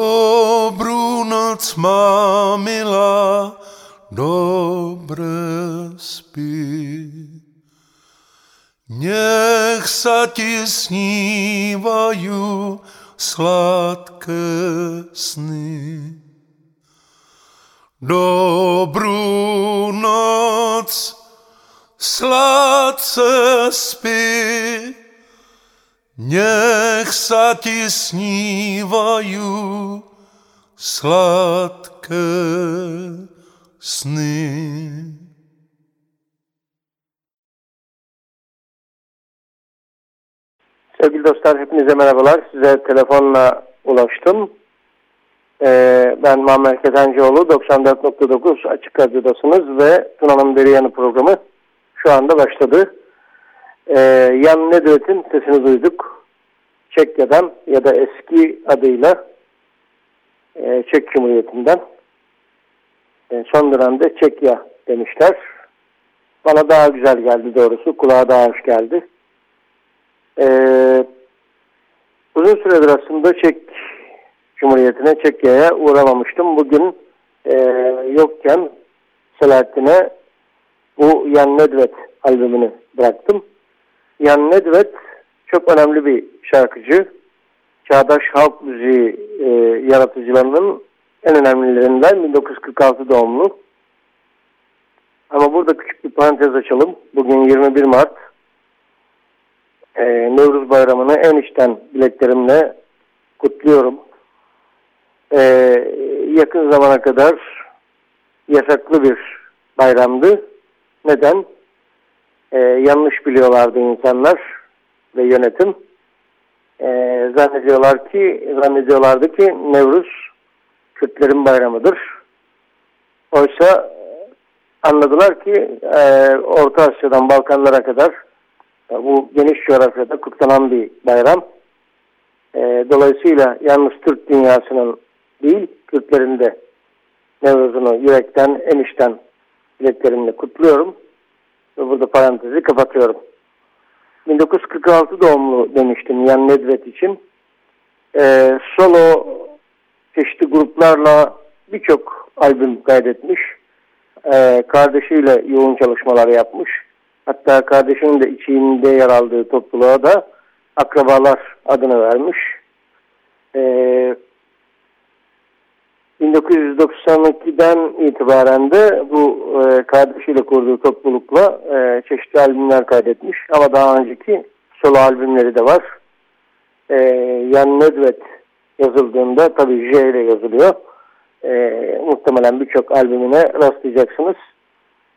Dobrou noc, má milá, dobre spí. Nech sa ti snívajú sladké sny. Dobrú noc, sladce spí. Nech sa ti snívajú sladké sny. Sevgili dostlar hepinize merhabalar. Size telefonla ulaştım. Ee, ben Muammer Ketencoğlu 94.9 Açık Radyo'dasınız ve Tuna'nın Beri Yanı programı şu anda başladı. Ee, Yan Nedret'in sesini duyduk. Çekya'dan ya da eski adıyla e, Çek Cumhuriyeti'nden. E, son dönemde Çekya demişler. Bana daha güzel geldi doğrusu. Kulağa daha hoş geldi. Ee, uzun süredir aslında Çek Cumhuriyeti'ne, Çekya'ya uğramamıştım. Bugün e, yokken Selahattin'e bu Yan Nedved albümünü bıraktım. Yan Nedved çok önemli bir şarkıcı. Çağdaş halk müziği e, yaratıcılarının en önemlilerinden 1946 doğumlu. Ama burada küçük bir parantez açalım. Bugün 21 Mart. E, Nevruz Bayramı'nı en içten dileklerimle kutluyorum. E, yakın zamana kadar yasaklı bir bayramdı. Neden? E, yanlış biliyorlardı insanlar ve yönetim. E, zannediyorlar ki, zannediyorlardı ki Nevruz Kürtlerin bayramıdır. Oysa anladılar ki e, Orta Asya'dan Balkanlara kadar e, bu geniş coğrafyada kutlanan bir bayram. E, dolayısıyla yalnız Türk dünyasının değil, Kürtlerin de Nevruz'unu yürekten, enişten dileklerimle kutluyorum. Ve burada parantezi kapatıyorum. 1946 doğumlu demiştim Yan Nedvet için. E, solo çeşitli gruplarla birçok albüm kaydetmiş. E, kardeşiyle yoğun çalışmalar yapmış. Hatta kardeşinin de içinde yer aldığı topluluğa da akrabalar adını vermiş. E, 1992'den itibaren de bu e, kardeşiyle kurduğu toplulukla e, çeşitli albümler kaydetmiş. Ama daha önceki solo albümleri de var. E, Yan Nedved yazıldığında tabii J ile yazılıyor. E, muhtemelen birçok albümüne rastlayacaksınız.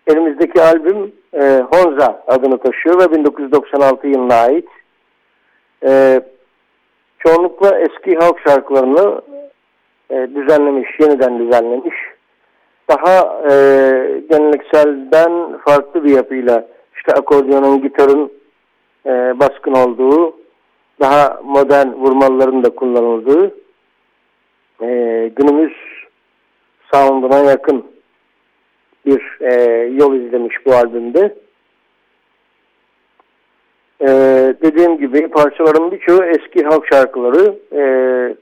Elimizdeki albüm e, Honza adını taşıyor ve 1996 yılına ait. E, çoğunlukla eski halk şarkılarını e, düzenlemiş, yeniden düzenlemiş. Daha e, gelenekselden farklı bir yapıyla işte akordiyonun, gitarın e, baskın olduğu, daha modern vurmalıların da kullanıldığı e, günümüz sound'una yakın bir e, yol izlemiş bu albümde. E, dediğim gibi parçaların birçoğu eski halk şarkıları e,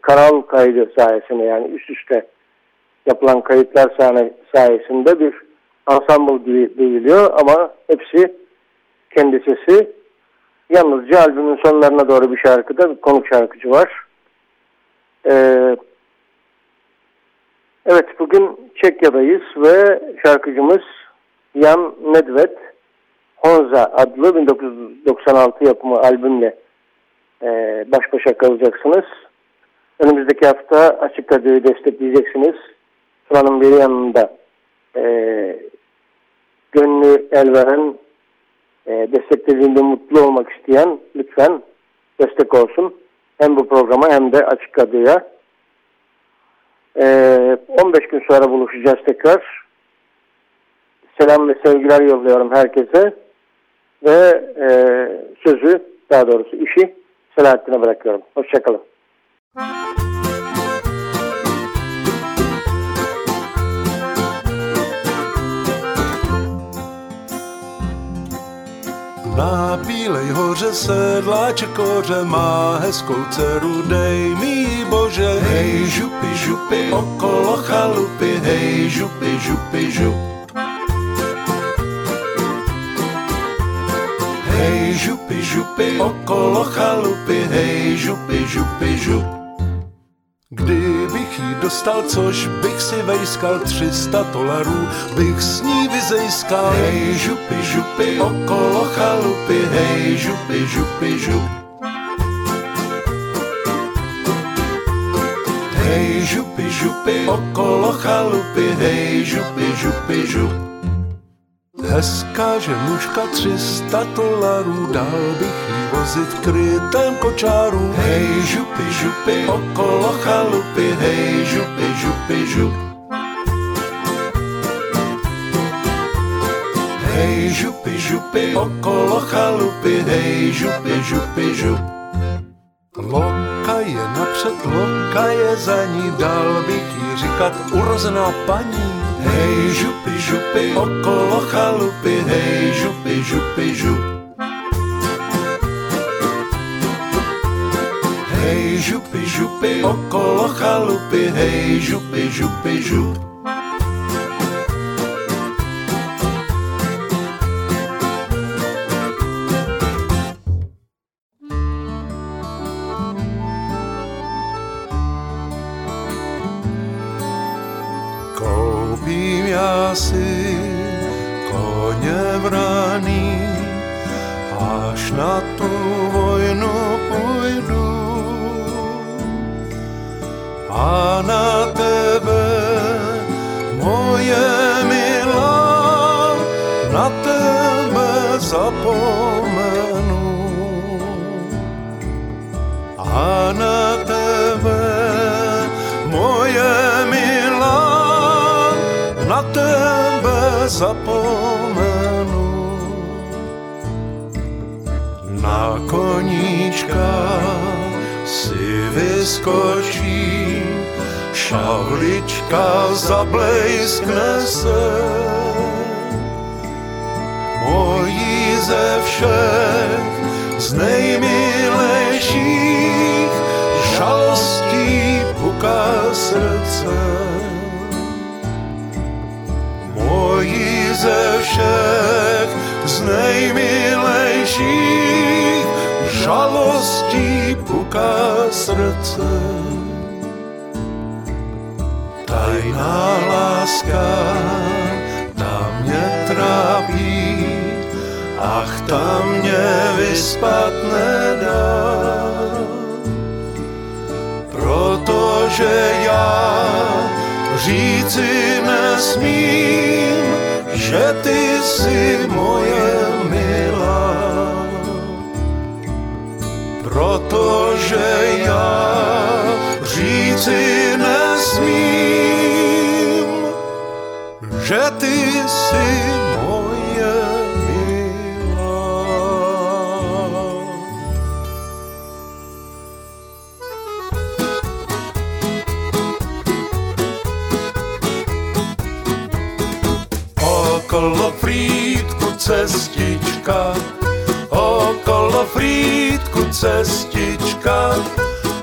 kanal kaydı sayesinde yani üst üste yapılan kayıtlar sayesinde bir ensemble gibi duyuluyor ama hepsi kendi sesi. Yalnızca albümün sonlarına doğru bir şarkıda konuk şarkıcı var. Ee, evet bugün Çekya'dayız ve şarkıcımız Jan Nedved Honza adlı 1996 yapımı albümle e, baş başa kalacaksınız. Önümüzdeki hafta Açık Radyo'yu destekleyeceksiniz. Sıranın bir yanında e, gönlü el veren, e, desteklediğinde mutlu olmak isteyen lütfen destek olsun. Hem bu programa hem de Açık Radyo'ya. E, 15 gün sonra buluşacağız tekrar. Selam ve sevgiler yolluyorum herkese. Ve e, sözü, daha doğrusu işi Selahattin'e bırakıyorum. Hoşçakalın. Na Bílej hoře sedláček koře má hezkou dceru, dej mi bože. Hej, župy, župy, okolo chalupy, hej, župy, župy, žup. Župy, župy, okolo chalupy, hej, župy, župy, žup. Kdybych jí dostal, což bych si vejskal 300 dolarů, bych s ní vyzejskal. Hej, župy, župy, okolo chalupy, hej, župy, župy, žup. Hej, župy, župy, okolo chalupy, hej, župy, župy, žup. Hezká ženuška 300 dolarů, dal bych jí vozit krytém kočáru. Hej, župy, župy, okolo chalupy, hej, župy, župy, žup. Hej, župy, župy, okolo chalupy, hej, župy, župy, žup. Loka je napřed, loka je za ní, dal bych jí říkat urozená paní. Hej, župy, župy, okolo chalupy, hej, župy, župy, žup. Hej, župy, župy, okolo chalupy, hej, župy, župy, žup. Z nejmilejších žalostí puká srdce. Tajná láska, ta mě trápí, ach, ta mě vyspat nedá. Protože já říci nesmím, že ty jsi moje milá. Protože já říci nesmím, že ty jsi cestička, okolo frýdku cestička,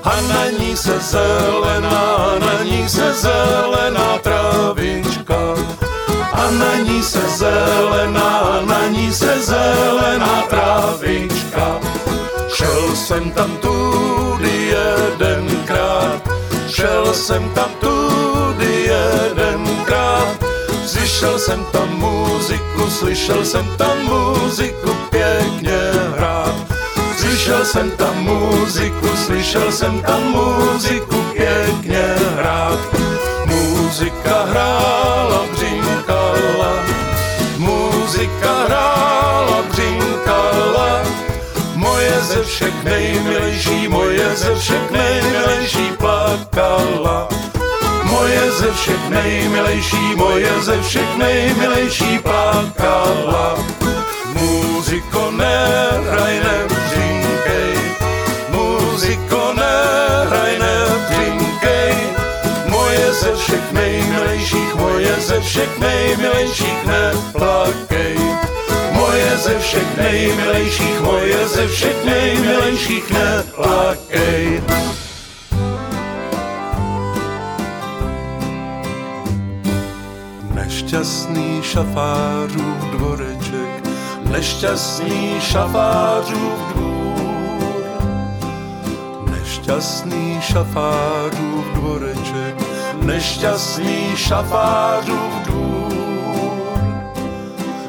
a na ní se zelená, na ní se zelená travička. A na ní se zelená, na ní se zelená travička. Šel jsem tam tudy jedenkrát, šel jsem tam tudy jedenkrát, Slyšel jsem tam muziku, slyšel jsem tam muziku pěkně hrát. Slyšel jsem tam muziku, slyšel jsem tam muziku pěkně hrát. Muzika hrála, břinkala, muzika hrála, břinkala. Moje ze všech nejmilejší, moje ze všech nejmilejší, moje ze všech nejmilejší plakala. Muziko nehraj, nevřinkej, muziko nehraj, nevřinkej. Moje ze všech nejmilejších, moje ze všech nejmilejších neplakej. Moje ze všech nejmilejších, moje ze všech nejmilejších neplakej. Nešťastný šafářův dvoreček, nešťastný šafářův dvůr. Nešťastný šafářův dvoreček, nešťastný šafářův dvůr.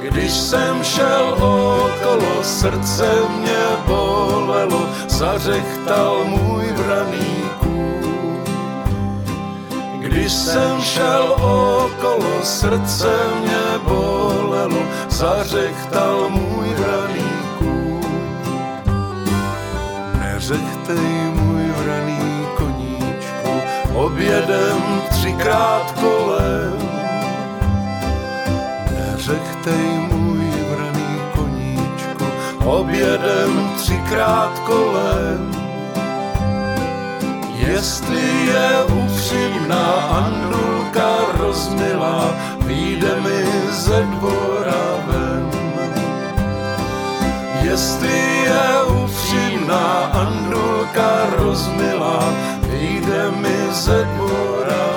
Když jsem šel okolo, srdce mě bolelo, zařechtal můj vraný když jsem šel okolo, srdce mě bolelo, zařechtal můj vraný kůň. Neřechtej můj vraný koníčku, objedem třikrát kolem. Neřechtej můj vraný koníčku, objedem třikrát kolem. Jestli je upřímná Andulka rozmilá, vyjde mi ze dvora ven. Jestli je upřímná Andulka rozmilá, vyjde mi ze dvora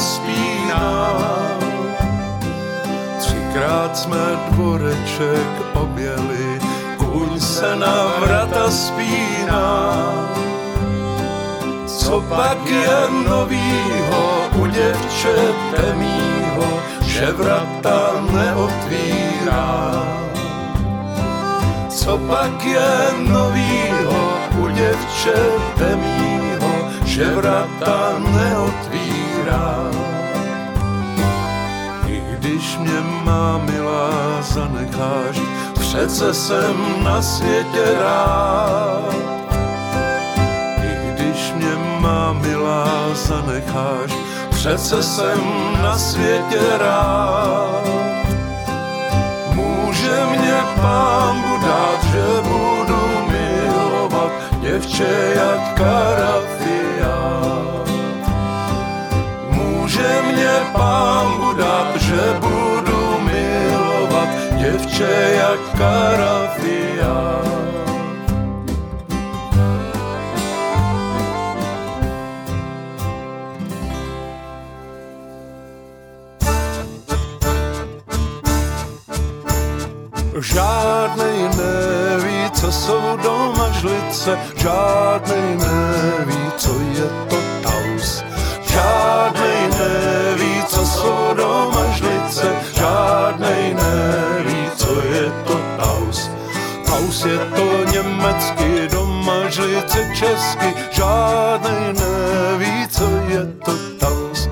vrata spíná. Třikrát jsme dvoreček objeli, kůň se na vrata spíná. Co pak je novýho u děvčete mýho, že vrata neotvírá? Co pak je novýho u děvčete mýho, že vrata neotvírá? Mě má milá zanecháš, přece jsem na světě rád. I když mě má milá zanecháš, přece jsem na světě rád. Může mě pán dát, že budu milovat děvče jak karafiát. Může mě pán děvče jak karafiát. Žádnej neví, co jsou doma žlice, žádnej neví, co je česky, žádnej neví, co je to taus.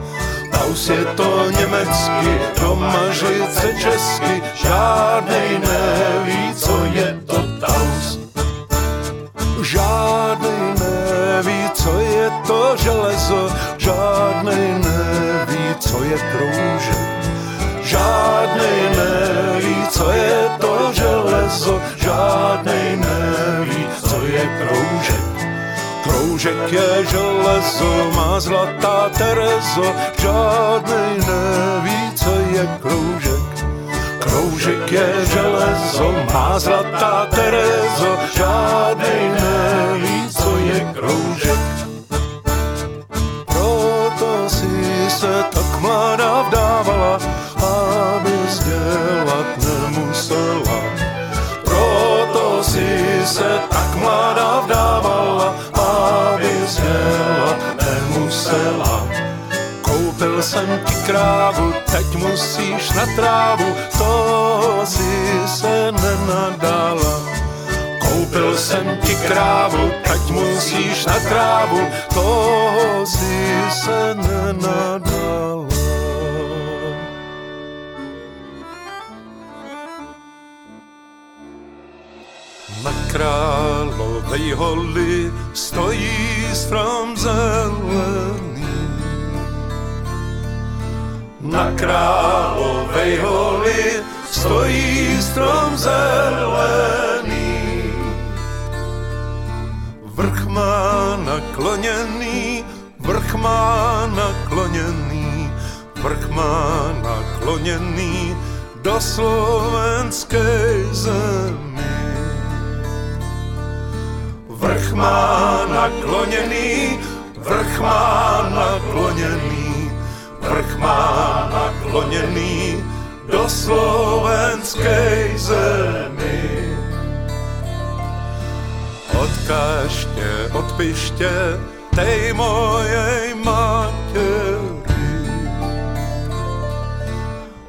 Taus je to německy, doma žlice česky, žádnej neví, co je to taus. Žádnej neví, co je to železo, žádnej neví, co je kroužek. Žádnej neví, co je Kroužek je železo, má zlatá Terezo, žádnej neví, co je kroužek. Kroužek je železo, má zlatá Terezo, žádnej neví, co je kroužek. Jsem ti krávu, teď musíš na trávu, to si se nenadala. Koupil jsem ti krávu, teď musíš na trávu, to si se nenadala. Na královej holi stojí strom zelený. Na královej holi stojí strom zelený. Vrch má nakloněný, vrch má nakloněný, vrch má nakloněný do slovenské zemi. Vrch má nakloněný, vrch má nakloněný, vrch má nakloněný do slovenské zemi. Odkažte, odpište tej mojej materi.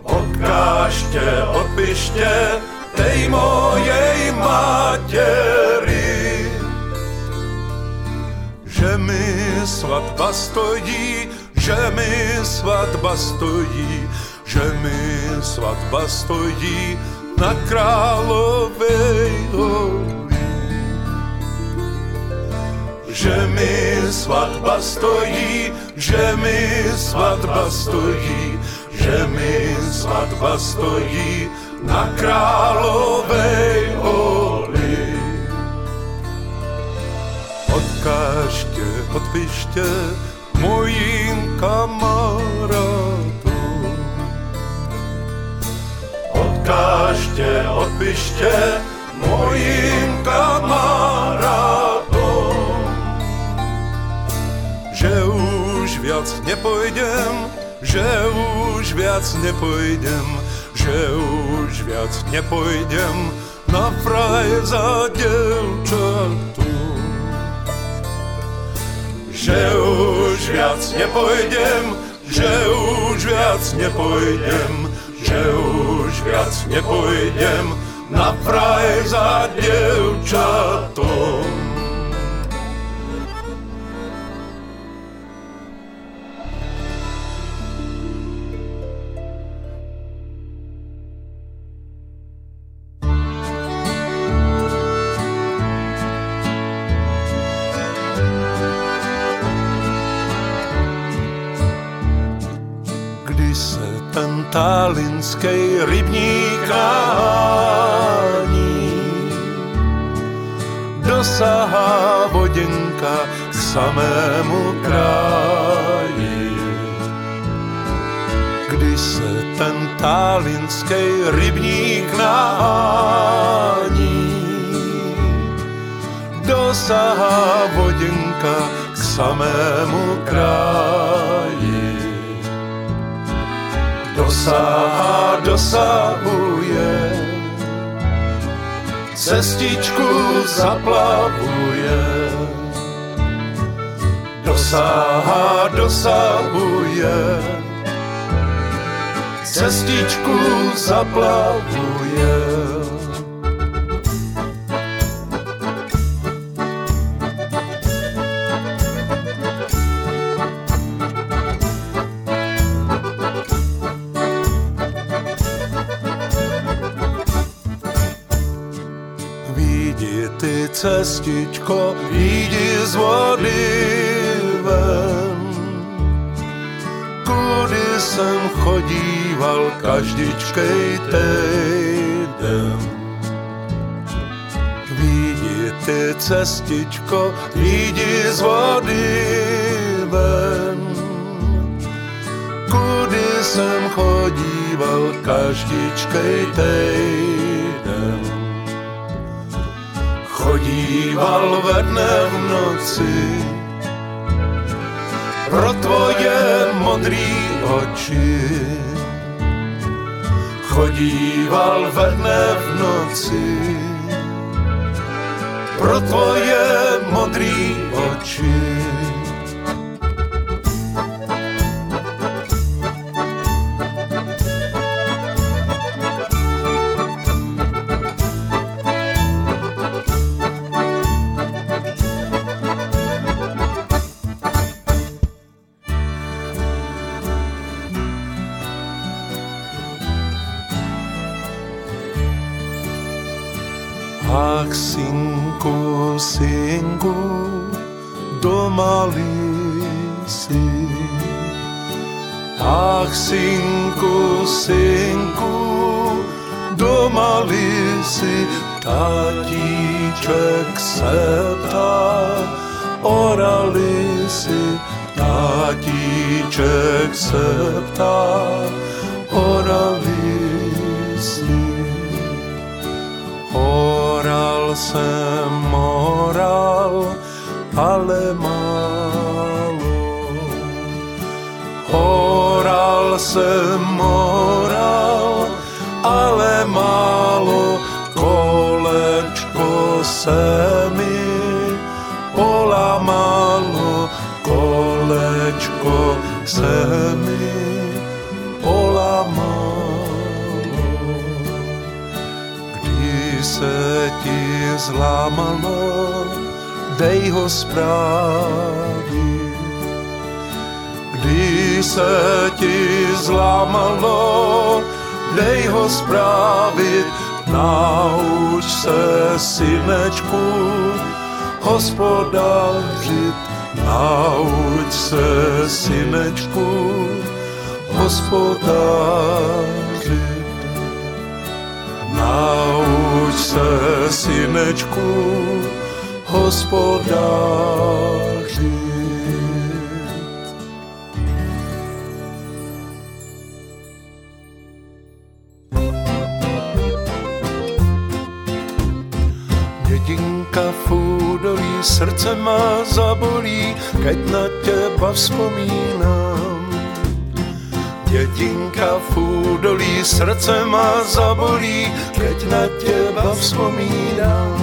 Odkážte, odpište tej mojej materi. Že mi svatba stojí, že mi svatba stojí, že mi svatba stojí na královej holi. Že mi svatba stojí, že mi svatba stojí, že mi svatba stojí na královej holi. Odkážte, odpište mojim kamarádom. Odkážte, odpište mojim kamarádom. Že už viac nepojdem, že už viac nepojdem, že už viac nepojdem na fraj za devčatom. Že už viac nepojdem, že už viac nepojdem, že už viac nepojdem na fraj za devčatom. Ten talinský rybník dosahá voděnka k samému kráji. Kdy se ten talinský rybník nahání, dosahá voděnka k samému kráji dosahá, dosahuje, cestičku zaplavuje. Dosahá, dosahuje, cestičku zaplavuje. Cestičko, vidí z vody ven. Kudy jsem chodíval každičkej týden. Vidí ty cestičko, vidí z vody ven. Kudy jsem chodíval každičkej týden chodíval ve dne v noci pro tvoje modrý oči. Chodíval ve dne v noci pro tvoje modrý oči. Jsem moral, ale málo. Oral jsem zlámalo, dej ho zprávy. Když se ti zlámalo, dej ho zprávit, nauč se synečku hospodařit, nauč se synečku hospodařit. Nauč se, synečku, údolí srdce má zabolí, keď na těba vzpomínám. Dětinka v údolí srdce má zabolí, keď na těba vzpomínám.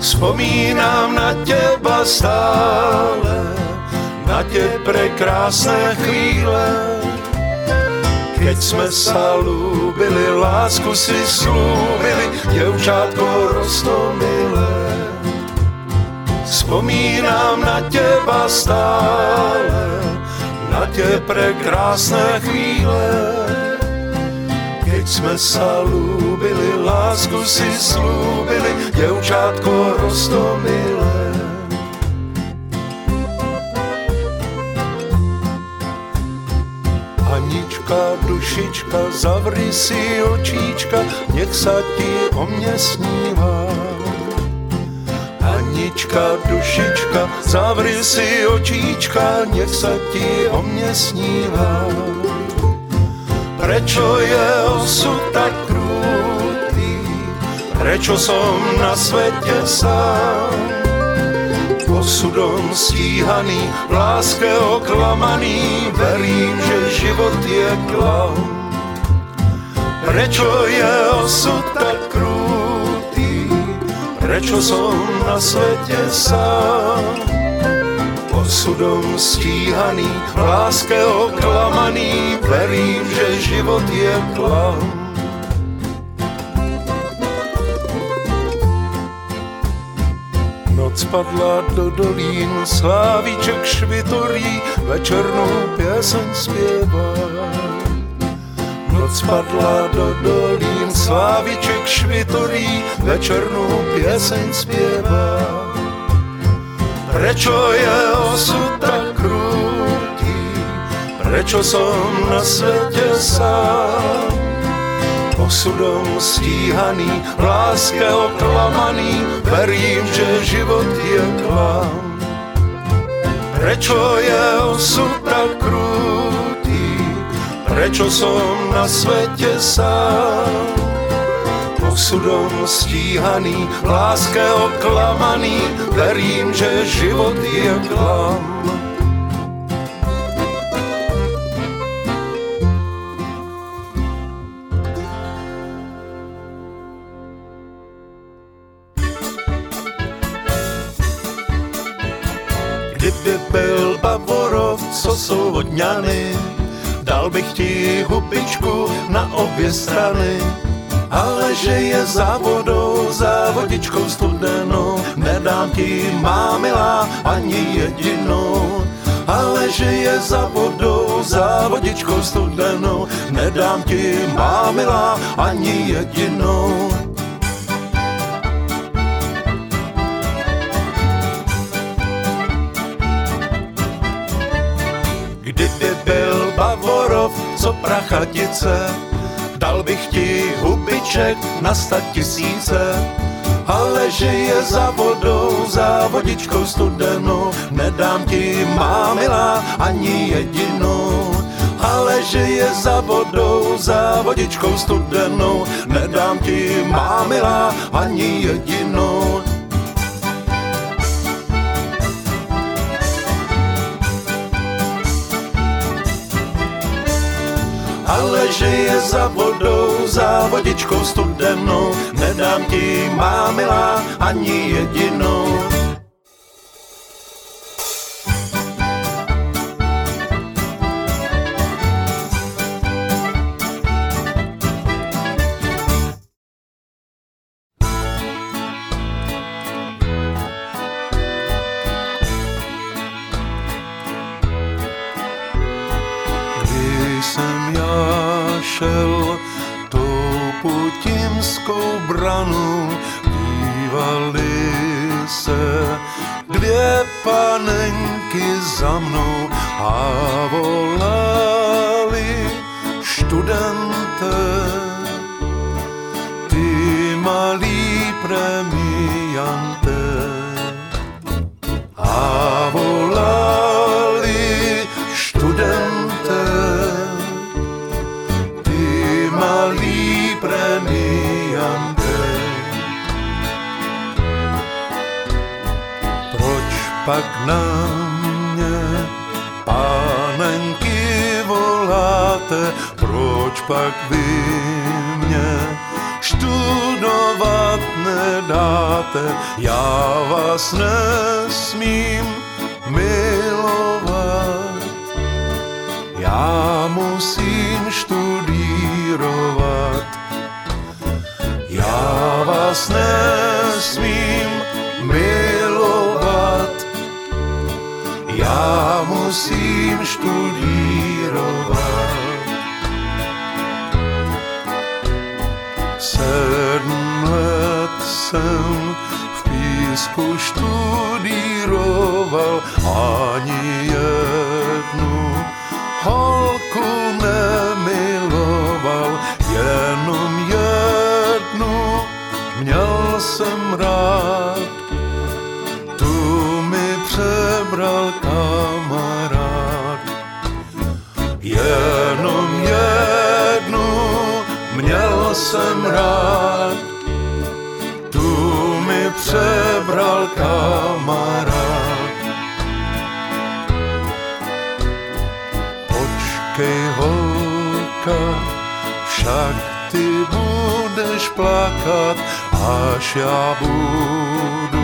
Vzpomínám na těba stále, na tě prekrásné chvíle. Keď jsme sa lúbili, lásku si slúbili, děvčátko rostomilé. Vzpomínám na těba stále, na tě prekrásné chvíle. Keď jsme sa lúbili, lásku si slúbili, děvčátko rostomilé. Anička, dušička, zavri si očíčka, nech sa ti o mne snívá Anička, dušička, zavri si očíčka, nech sa ti o mne snívá. Prečo je osud tak krutý, prečo som na svete sám? Osudom stíhaný, v láske oklamaný, verím, že život je klam. Prečo je osud tak prečo som na svete sám. Osudom stíhaný, láske oklamaný, verím, že život je klam. Noc padla do dolín, slávíček švitorí, večernou pěseň zpěvá Noc padla do dolín, sláviček švitorí, večernou pieseň zpěvá. Prečo je osud tak krutý, prečo som na svete sám? Osudom stíhaný, v láske oklamaný, verím, že život je klam. Prečo je osud tak krutý, prečo som na svete sám? Osudom stíhaný, láske oklamaný, verím, že život je klam. Dal bych ti hubičku na obě strany. Ale že je za vodou, za vodičkou studenou, nedám ti, má milá, ani jedinou. Ale že je za vodou, za vodičkou studenou, nedám ti, má milá, ani jedinou. Co prachatice, dal bych ti hubiček na sta tisíce. Ale že je za vodou, za vodičkou studenou, nedám ti, má milá, ani jedinou. Ale že je za vodou, za vodičkou studenou, nedám ti, má milá, ani jedinou. Ale že je za vodou, za vodičkou studenou, nedám ti, má milá, ani jedinou. bral kamarád. Jenom jednu měl jsem rád, tu mi přebral kamarád. Počkej holka, však ty budeš plakat, až já budu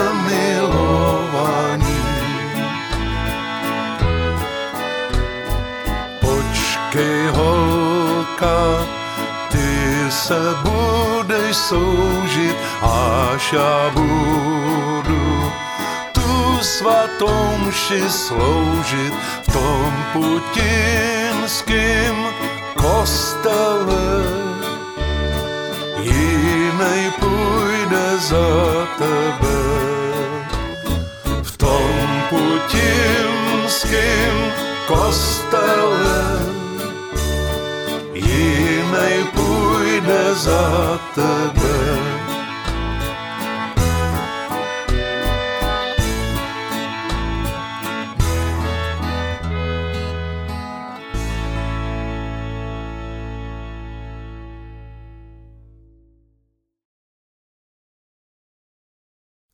se budeš soužit, až já budu tu svatou mši sloužit v tom putinském kostele. Jinej půjde za tebe v tom putinském kostele jinej půjde za tebe.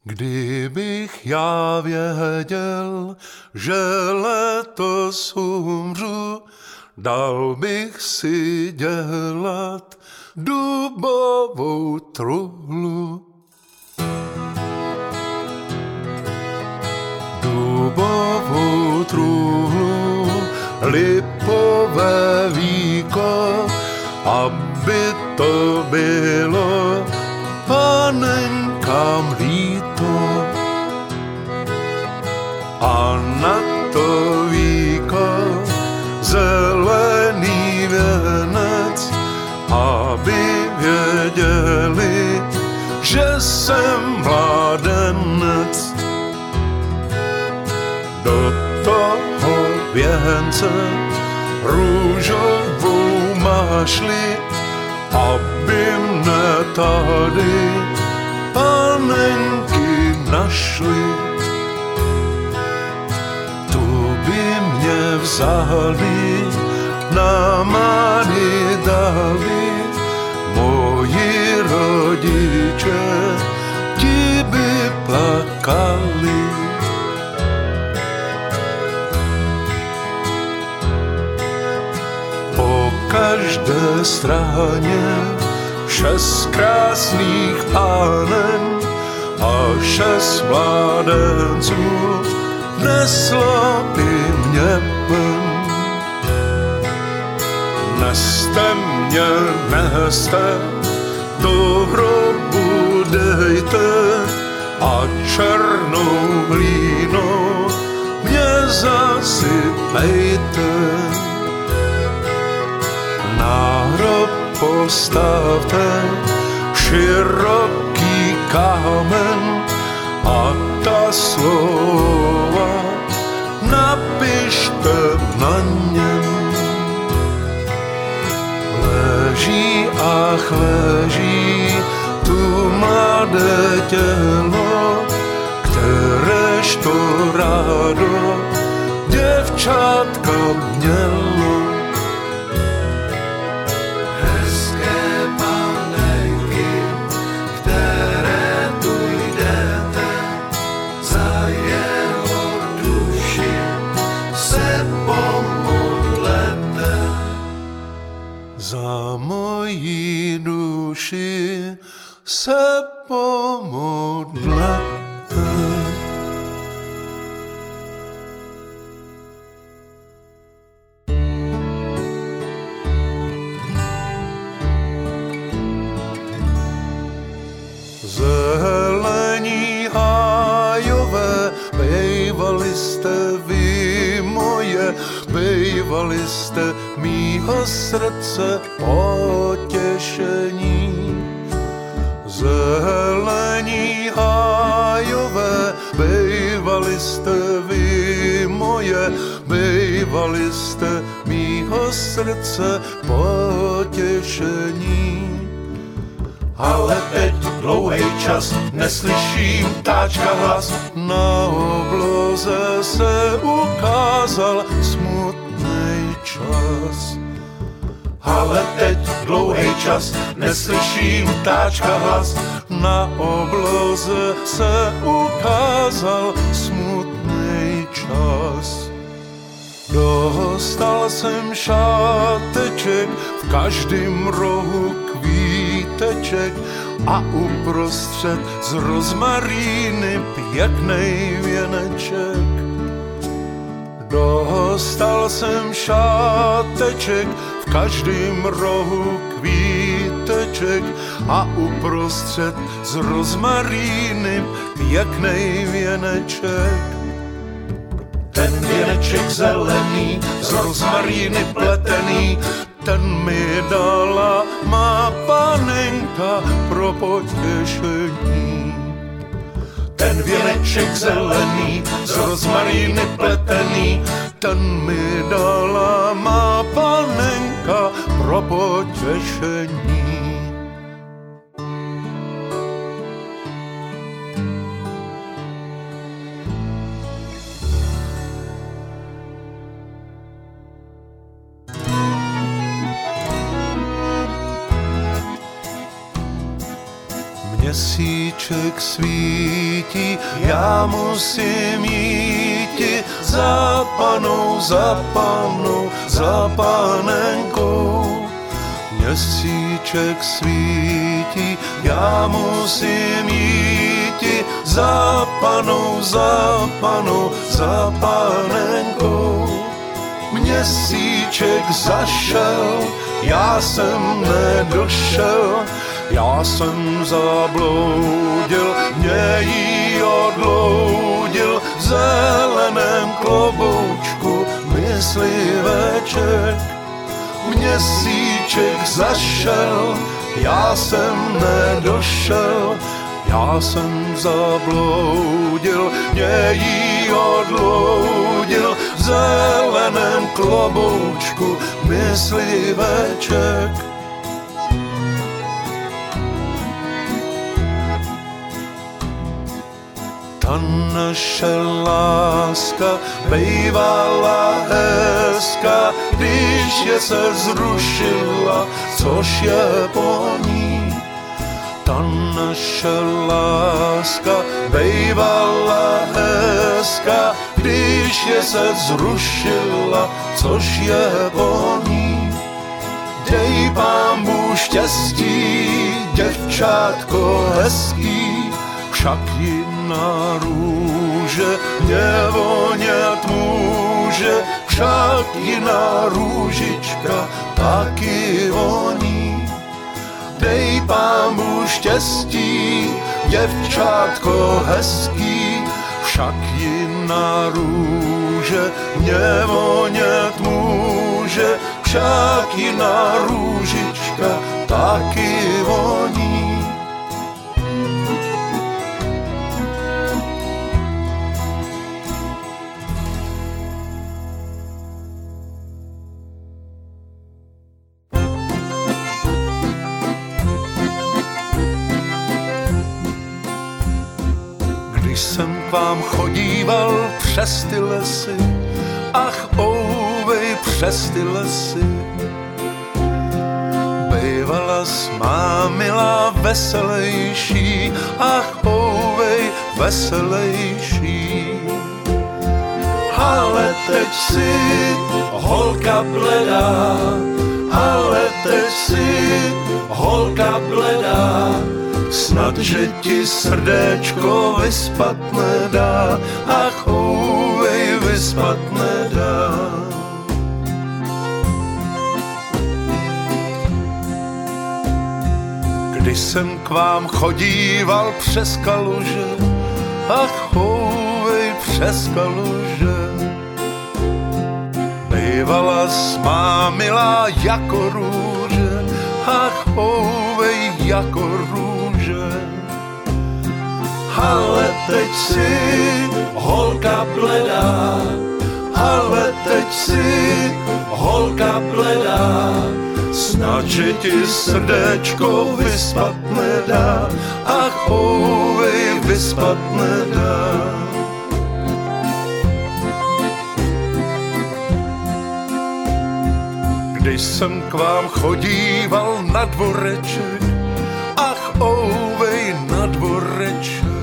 Kdybych já věděl, že letos umřu, dal bych si dělat dubovou truhlu. Dubovou truhlu, lipové víko, aby to bylo že jsem mládenec. Do toho věnce růžovou mášli, aby mne tady panenky našli. mě vzali, na mani dali moji rodiče, ti by plakali. Po každé straně šest krásných pánen a šest mládenců nesla by mě pln. Neste mě, neste, do hrobu dejte a černou hlínou mě zasypejte. Na hrob postavte široký kámen a ta slova napište na něm. Leží a leží tu mladé tělo, kteréž to rádo děvčátka mělo. Duši se pomodlete. Zelení hájové, bejvali jste vy moje, bejvali jste mýho srdce potěšení. Zelení hájové, bejvali jste vy moje, bejvali jste mýho srdce potěšení. Ale teď dlouhý čas neslyším táčka hlas, na obloze se ukázal smutný čas ale teď dlouhý čas neslyším táčka hlas. Na obloze se ukázal smutný čas. Dostal jsem šáteček, v každém rohu kvíteček a uprostřed z rozmaríny pěknej věneček Dostal jsem šáteček, v každém rohu kvíteček a uprostřed z rozmaríny pěknej věneček. Ten věneček zelený, z rozmaríny pletený, ten mi dala má panenka pro potěšení. Ten věneček zelený, z rozmaríny pletený, ten mi dala má panenka pro potěšení. Měsíček svítí, já musím jít za panou, za panou, za panenkou. Měsíček svítí, já musím jít za panou, za panou, za panenkou. Měsíček zašel, já jsem nedošel, já jsem zabloudil, mě jí odloudil v zeleném kloboučku mysliveček. Měsíček zašel, já jsem nedošel, já jsem zabloudil, mě jí odloudil v zeleném kloboučku mysliveček. Ta naše láska bývala hezká, když je se zrušila, což je po ní. Ta naše láska bývala hezká, když je se zrušila, což je po ní. Dej pámu štěstí, děvčátko hezký, však jiná růže mě vonět může, však jiná růžička taky voní. Dej pámu štěstí, děvčátko hezký, však jiná růže mě vonět může, však jiná růžička taky voní. Jsem k vám chodíval přes ty lesy, ach ouvej přes ty lesy. Bývala má milá veselejší, ach ouvej veselejší. Ale teď si holka bledá, ale teď si holka bledá, Snad, že ti srdéčko vyspat nedá, ach ouvej vyspat nedá. Když jsem k vám chodíval přes kaluže, ach ouvej přes kaluže. Bývala má milá jako růže, ach ouvej jako růže ale teď si holka bledá, ale teď si holka bledá, snad, že ti srdéčko vyspat nedá, ach ouvej vyspat nedá. Když jsem k vám chodíval na dvoreček, ach ouvej na dvoreček,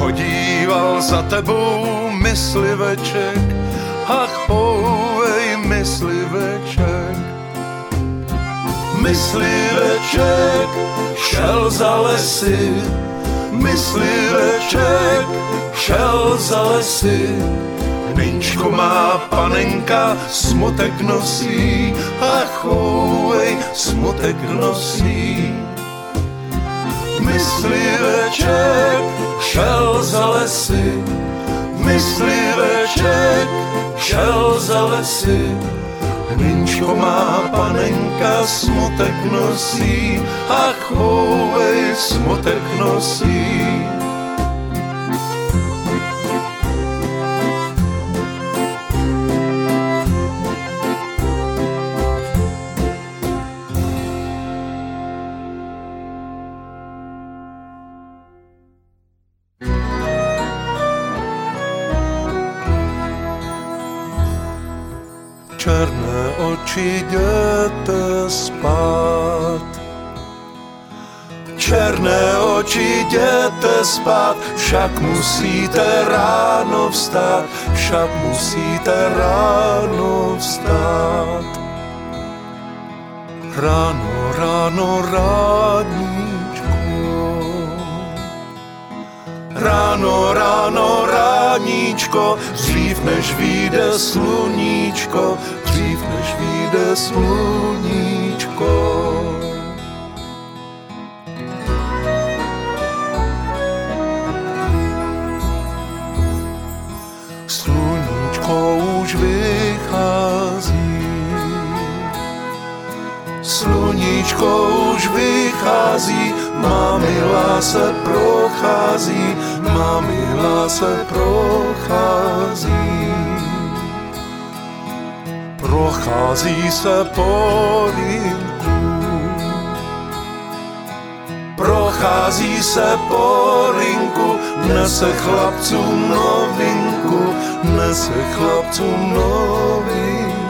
chodíval za tebou mysliveček, ach ouvej mysliveček. Mysliveček šel za lesy, mysliveček šel za lesy. Minčko má panenka, smutek nosí, ach smutek nosí. Mysliveček šel za lesy, mysliveček šel za lesy. Minčko má panenka, smutek nosí, ach smutek nosí. Jděte spát. Černé oči jděte spát, však musíte ráno vstát, však musíte ráno vstát. Ráno, ráno, ráníčko. Ráno, ráno, ráníčko, dřív než vyjde sluníčko, dřív než vyjde sluníčko. Sluníčko už vychází, sluníčko už vychází, mamila se prochází, mamila se prochází prochází se po rinku. Prochází se po rinku, nese chlapcům novinku, nese chlapcům novinku.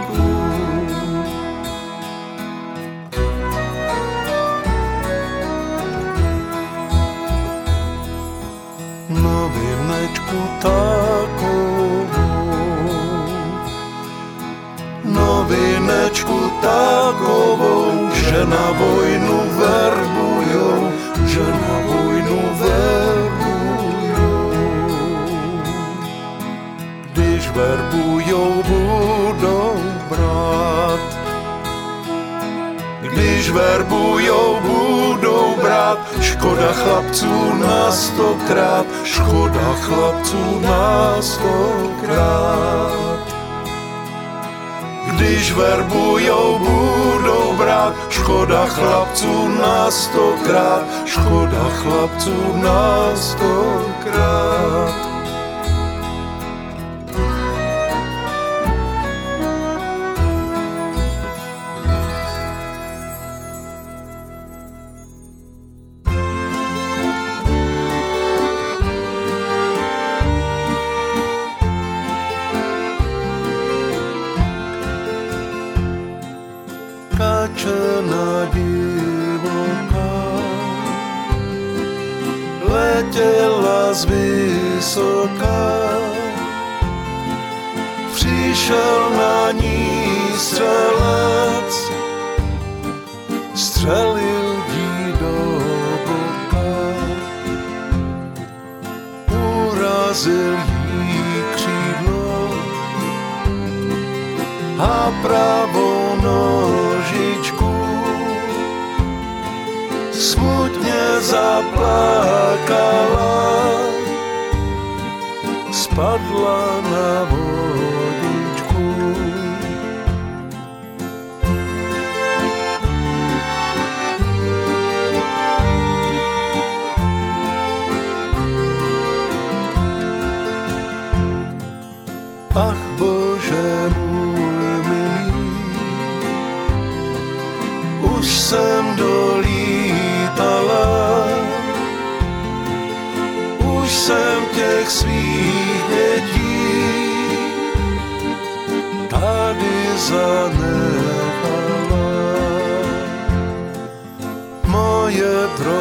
Novinečku takovou takovou, že na vojnu verbujou, že na vojnu verbujou. Když verbujou, budou brát. Když verbujou, budou brát, škoda chlapců na stokrát, škoda chlapců na stokrát když verbujou, budou brát. Škoda chlapců na stokrát, škoda chlapců na stokrát. Zaplakala spadla na vodičku.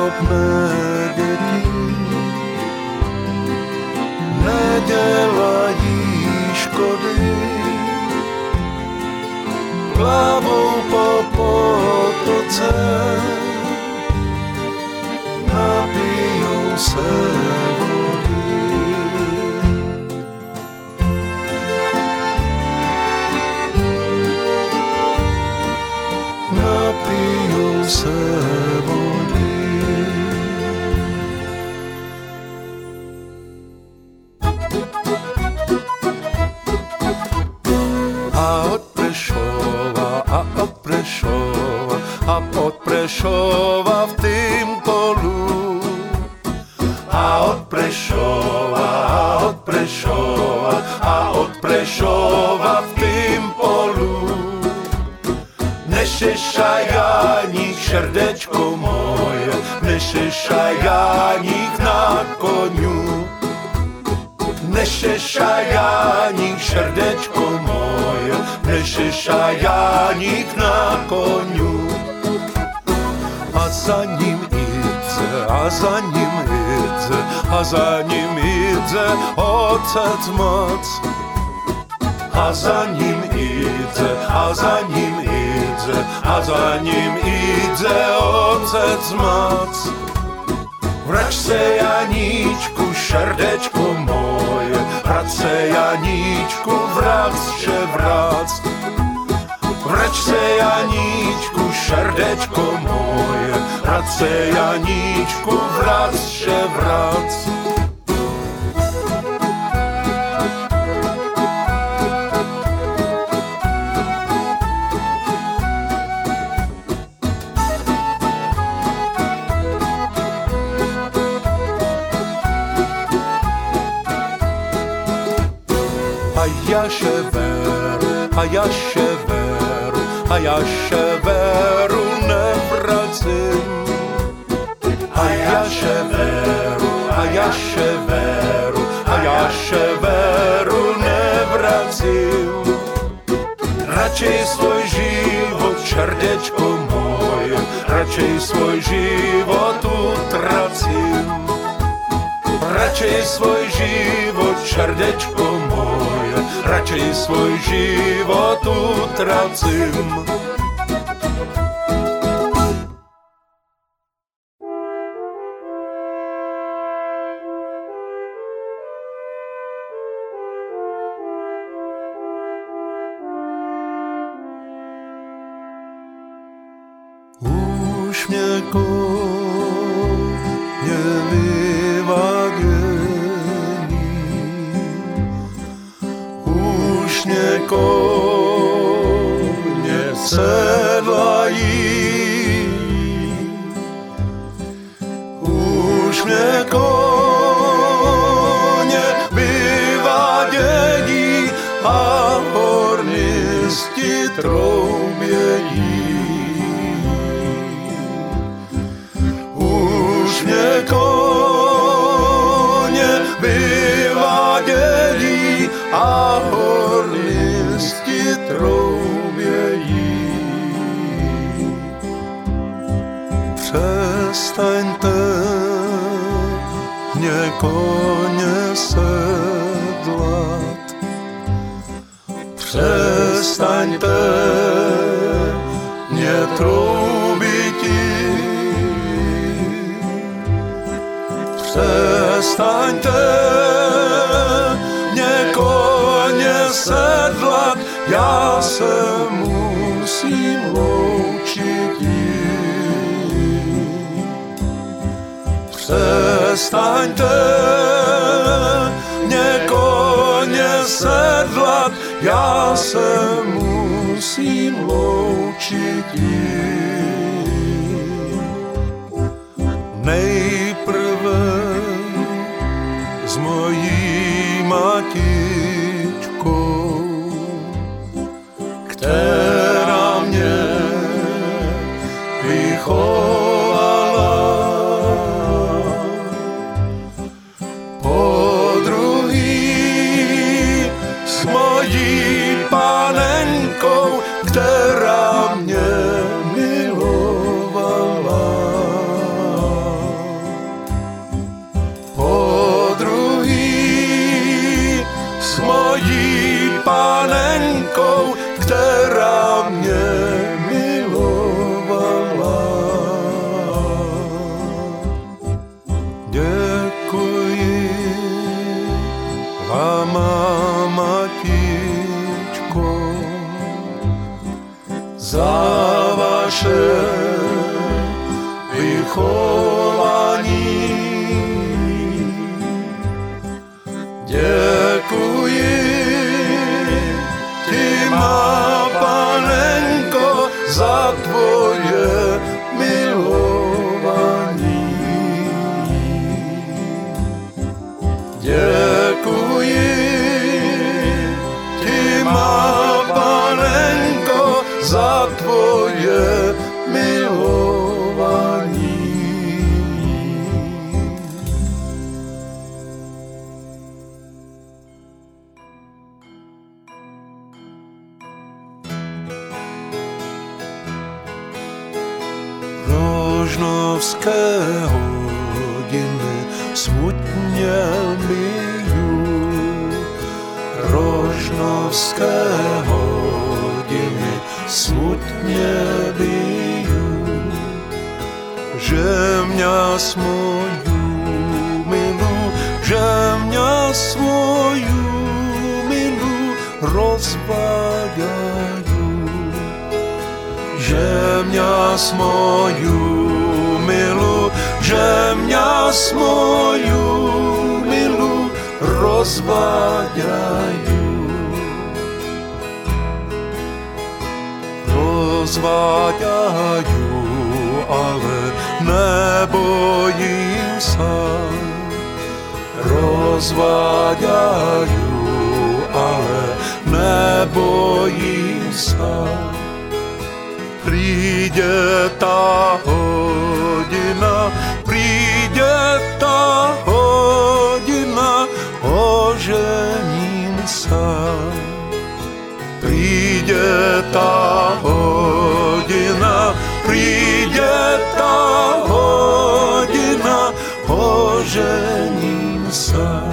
Drobné děti. Nedělají škody, plavou po potoce, napijou se Prešova v tým polu a od Prešova, a od Prešova, a od Prešova v tým polu. Nešešajáník, šerdečko moje, nešešajáník na koniu. Nešešajáník, šerdečko moje, nešešajáník na koniu. A za ním idze, a za ním idze, a za ním idze otec moc. A za ním idze, a za ním idze, a za ním idze otec moc. Vrač se Janíčku, šerdečko moje, vrať se Janíčku, vrát se vrác. Vrač se Janíčku, šerdečko moje, vrať se Janíčku, vrát se vrác. A ja się veru, a ja się veru, a ja się veru ne vracim. A ja się veru, a ja się veru, a ja się veru ne vracim. Radšej svoj život, čerdečko moje, radšej svoj život utracím. Radšej svoj život, čerdečko moje, radšej svoj život utracím. Už už Přestaňte mě koně sedlat, přestaňte mě troubití. Přestaňte mě koně sedlat, já se musím loučit Přestaňte mě koně sedlat, já se musím loučit. Nejprve s mojí matičkou, která mě vychovala. Svoju milu rozvádějí že mě moju milu, že mě moju milu rozvádějí. Rozvádějí, ale nebojím se. Rozvádějí, ale nebojím se Príde tá hodina, príde tá hodina, ožením sa. Príde tá hodina, príde tá hodina, sa.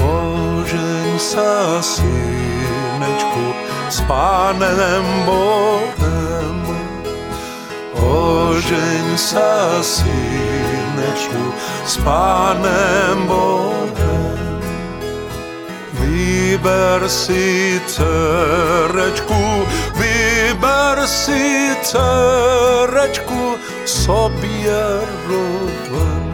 Ožeň sa, synečku, s pánem Bohem. Ožeň sa, synečku, s pánem Bohem. Vyber si cerečku, vyber si cerečku, sobě roven.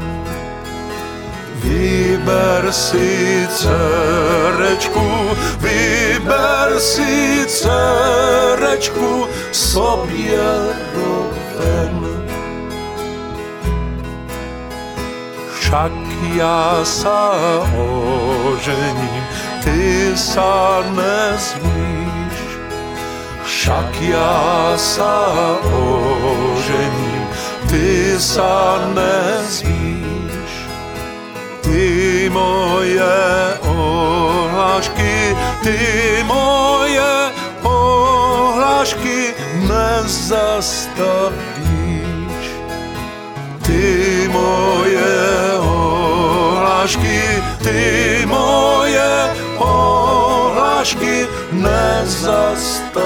Vyber si cerečku, vyber si cerečku sobě roven. Však já sa ožením, ty sa nezvíš. Však já sa ožením, ty sa nezvíš ty moje ohlášky, ty moje ohlášky nezastavíš. Ty moje ohlášky, ty moje ohlášky nezastavíš.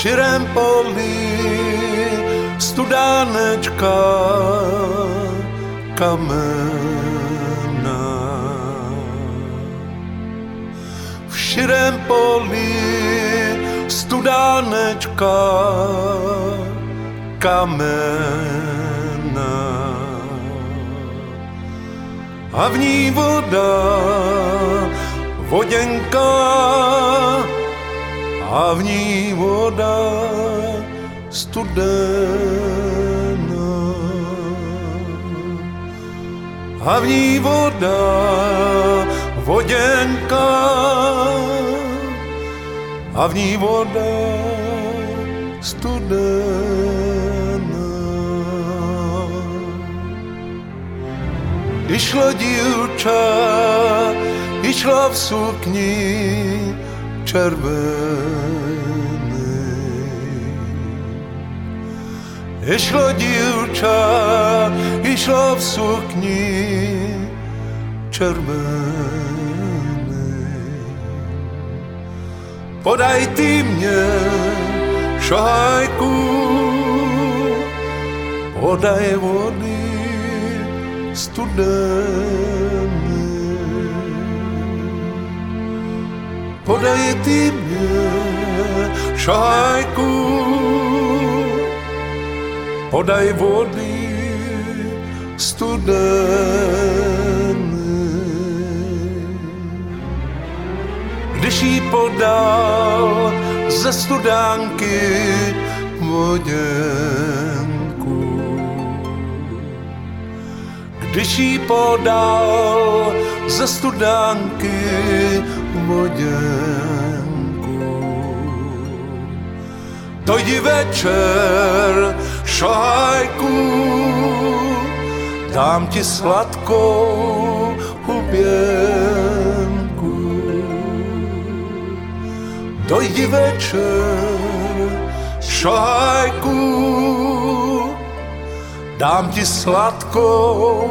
Širém poli studánečka kamena. V širém poli studánečka kamena. A v ní voda, voděnka, a v ní voda studená. A v ní voda voděnka a v ní voda studená. Išla dívča, išla v sukni červený. Išlo dívča, išlo v sukni červený. Podaj ty mě šahajku, podaj vody studené. Podej ty mě šajku, podaj vody studené. Když když jí podal ze studánky voděnku. Když jí podal ze studánky voděnku. To jdi večer, šahajku, dám ti sladkou huběnku. Dojdi večer, šahajku, dám ti sladkou